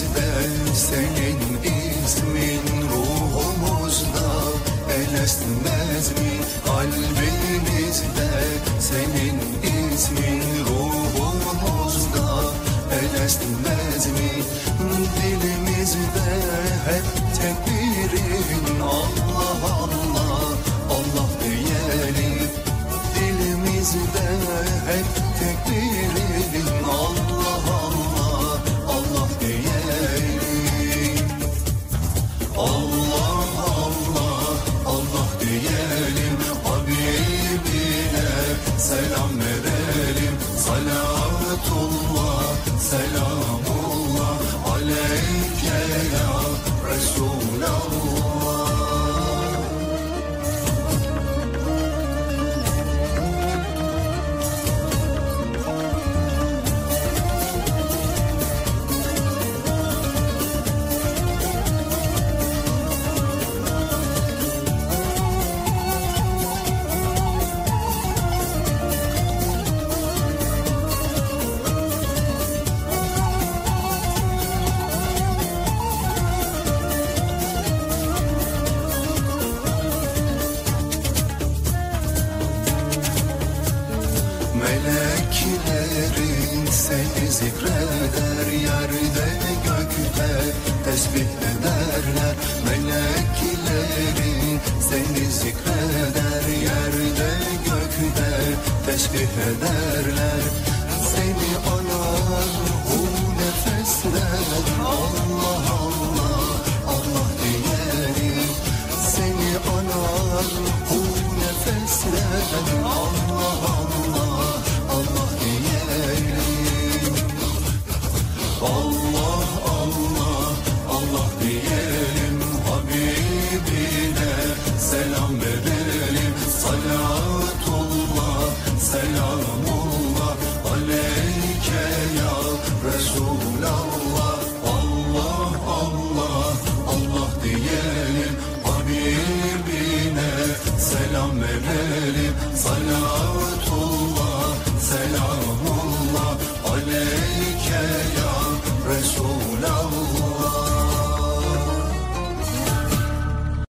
Senin ismin ruhumuzda El esmez mi kalbimizde? Senin ismin ruhumuzda El esmez mi dilimizde? Hep tekbirin Allah Allah selam verelim Salatullah Meleklerin seni zikreder Yerde gökte tesbih ederler. Meleklerin seni zikreder Yerde gökte tesbih ederler. Seni anar bu nefesler Allah Allah Allah diyelim Seni anar bu nefesler Allah Allah selamullah Aleyke ya Resulallah Allah Allah Allah diyelim Habibine selam verelim Salatullah selamullah